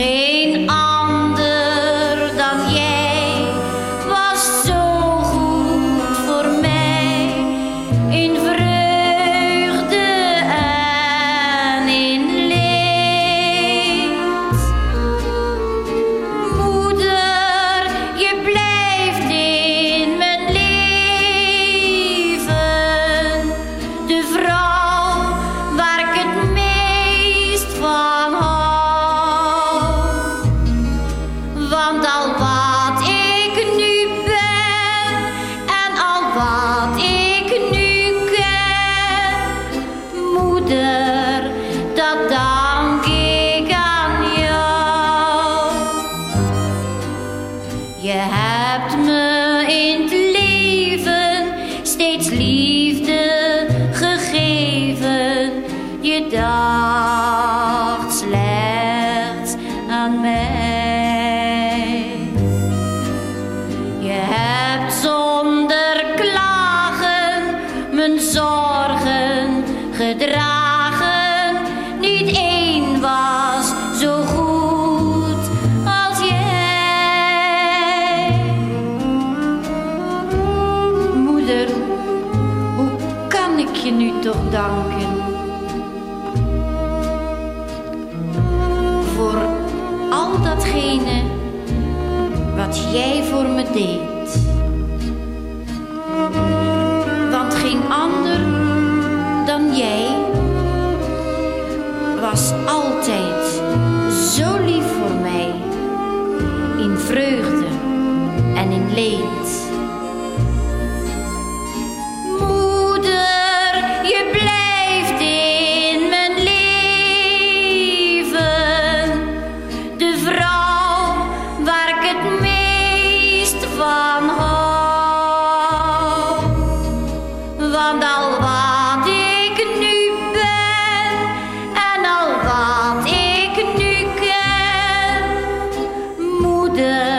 Hey. Je hebt me in het leven steeds liefde gegeven. Je dacht slechts aan mij. Je hebt zonder klagen mijn zorgen gedragen. je nu toch danken. Voor al datgene wat jij voor me deed. Want geen ander dan jij was altijd zo lief voor mij. In vreugde en in leed. The.